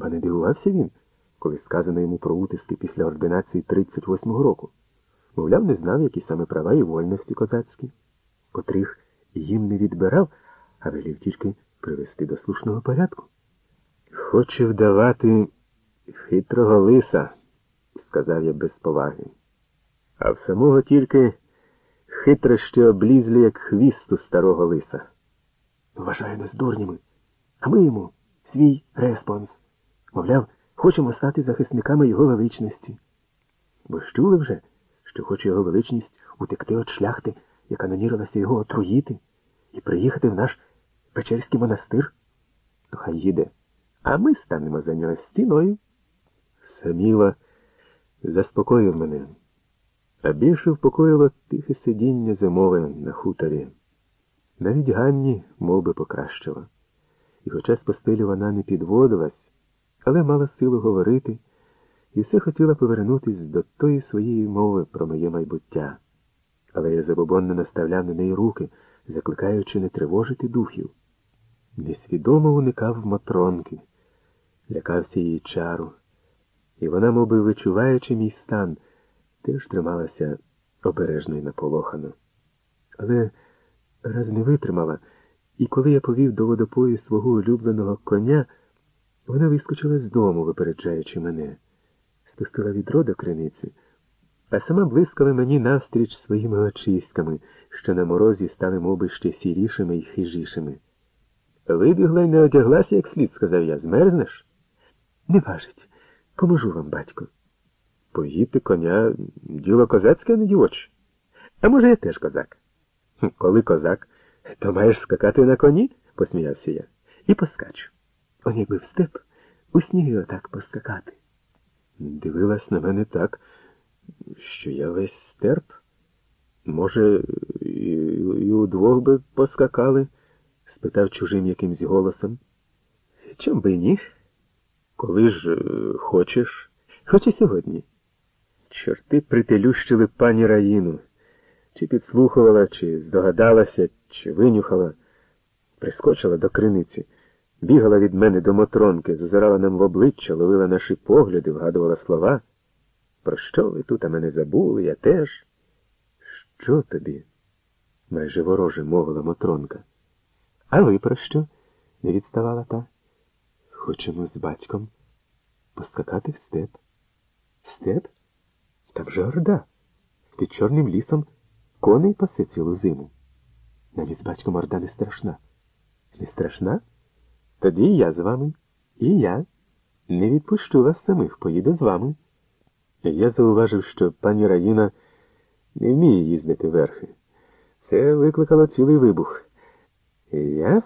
Хіба не дивувався він, коли сказано йому про утиски після ординації 38-го року? Мовляв, не знав, які саме права і вольності козацькі, котрих їм не відбирав, а велів тільки привести до слушного порядку. Хоче вдавати хитрого лиса, сказав я без поваги. А в самого тільки хитрощі облізлі, як хвіст у старого лиса. Вважає нас дурнями, а ми йому свій респонс. Мовляв, хочемо стати захисниками його величності. Ви ж чули вже, що хоче його величність утекти від шляхти, яка нанірилася його отруїти, і приїхати в наш Печерський монастир? То хай їде, а ми станемо за нього стіною. Саміла заспокоїв мене, а більше впокоїло тихе сидіння зимове на хуторі. Навіть Ганні мов би, покращила. І хоча з постелі вона не підводилась, але мала силу говорити і все хотіла повернутись до тої своєї мови про моє майбуття. Але я забобонно наставляв на неї руки, закликаючи не тривожити духів. Несвідомо уникав Матронки, лякався її чару, і вона, мов би, вичуваючи мій стан, теж трималася обережно і наполохано. Але раз не витримала, і коли я повів до водопою свого улюбленого коня, вона вискочила з дому, випереджаючи мене, спустила відро до криниці, а сама блискала мені навстріч своїми очиськами, що на морозі стали моби ще сірішими і хижішими. Вибігла й не одяглася, як слід, сказав я. Змерзнеш? Не важить. Поможу вам, батько. Поїти коня діло козацьке, а не дівоче. А може, я теж козак? Коли козак, то маєш скакати на коні, посміявся я, і поскачу. Он якби в степ у сніги отак поскакати. Дивилась на мене так, що я весь стерп. Може, і, і удвох би поскакали? спитав чужим якимсь голосом. Чом би ні? Коли ж е, хочеш? Хоч і сьогодні. Чорти прителющили пані Раїну. Чи підслухувала, чи здогадалася, чи винюхала, прискочила до криниці, бігала від мене до Мотронки, зазирала нам в обличчя, ловила наші погляди, вгадувала слова. Про що ви тут а мене забули, я теж? Що тобі? майже вороже мовила Мотронка. А ви про що? не відставала та. Хочемо з батьком поскакати в степ. Степ? Та вже орда. Під чорним лісом коней пасе цілу зиму. Навіть з батьком орда не страшна. Не страшна? Тоді я з вами. І я. Не відпущу вас самих, поїду з вами. Я зауважив, що пані Раїна не вміє їздити верхи. Це викликало цілий вибух. Я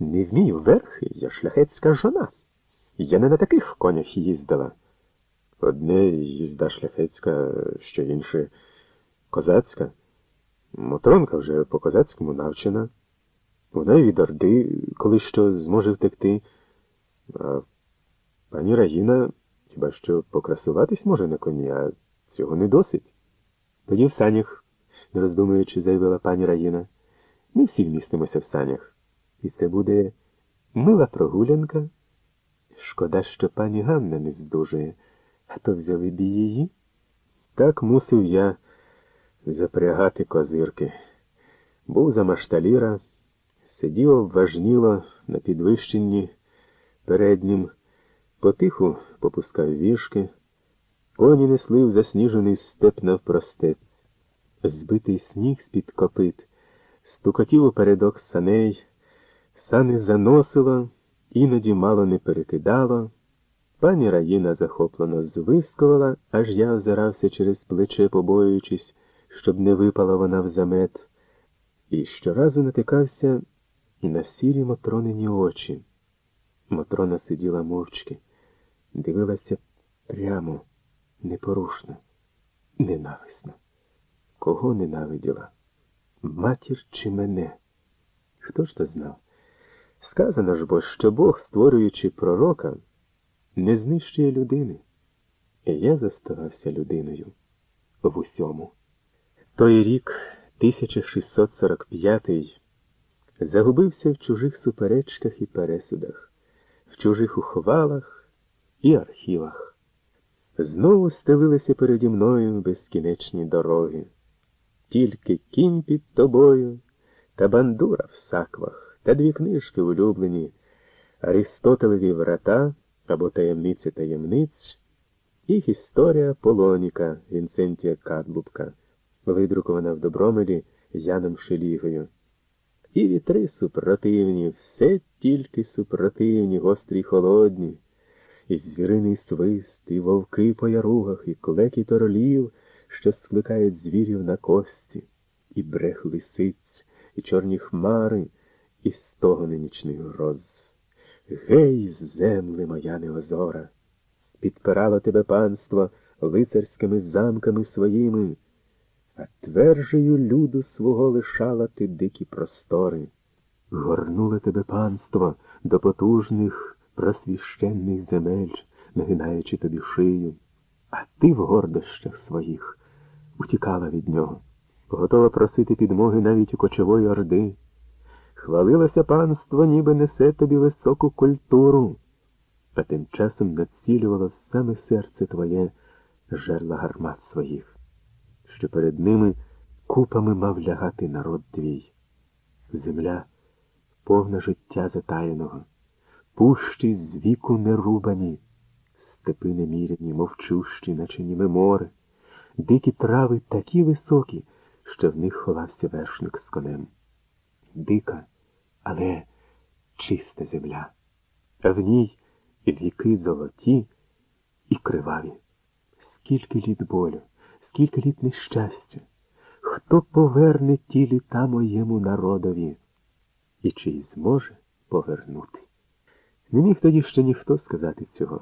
не вмію верхи, я шляхетська жона. Я не на таких конях їздила. Одне їзда шляхетська, що інше козацька. Мотронка вже по козацькому навчена. Вона й від орди, коли що зможе втекти. А пані Раїна хіба що покрасуватись може на коні, а цього не досить. Тоді в санях, не роздумуючи, заявила пані Раїна. Ми всі вмістимося в санях. І це буде мила прогулянка. Шкода, що пані Ганна не здужує, а то взяли б її. Так мусив я запрягати козирки. Був за машталіра, сидів обважніло на підвищенні переднім, потиху попускав вішки, коні несли в засніжений степ навпростець, збитий сніг з-під копит, стукотів у передок саней, сани заносило, іноді мало не перекидало. Пані Раїна захоплено звискувала, аж я озирався через плече, побоюючись, щоб не випала вона в замет, і щоразу натикався і на сірі Мотронині очі. Мотрона сиділа мовчки, дивилася прямо, непорушно, ненависно. Кого ненавиділа? Матір чи мене? Хто ж то знав? Сказано ж бо, що Бог, створюючи пророка, не знищує людини. І я заставався людиною в усьому. Той рік, 1645, загубився в чужих суперечках і пересудах, в чужих ухвалах і архівах. Знову стелилися переді мною безкінечні дороги. Тільки кінь під тобою, та бандура в саквах, та дві книжки улюблені, Арістотелеві врата або таємниці таємниць і історія Полоніка Вінцентія Кадлубка, видрукована в Добромелі Яном Шелігою. І вітри супротивні, все тільки супротивні, гострі й холодні, і звіриний свист, і вовки по яругах, і клекіт орлів, що скликають звірів на кості, і брех лисиць, і чорні хмари, і стогони нічних гроз. Гей, земле моя неозора! Підпирало тебе панство лицарськими замками своїми, а тверджею люду свого лишала ти дикі простори. Горнуло тебе панство до потужних просвіщенних земель, нагинаючи тобі шию, а ти в гордощах своїх утікала від нього, готова просити підмоги навіть у кочової орди. Хвалилося панство, ніби несе тобі високу культуру, а тим часом націлювало саме серце твоє жерла гармат своїх, що перед ними купами мав лягати народ твій. Земля повна життя затаєного, пущі з віку нерубані, степи неміряні, мовчущі, наче німе море, дикі трави такі високі, що в них ховався вершник з конем. Дика, але чиста земля, а в ній віки золоті і криваві. Скільки літ болю, скільки літ нещастя, хто поверне ті літа моєму народові і чи зможе повернути? Не міг тоді ще ніхто сказати цього.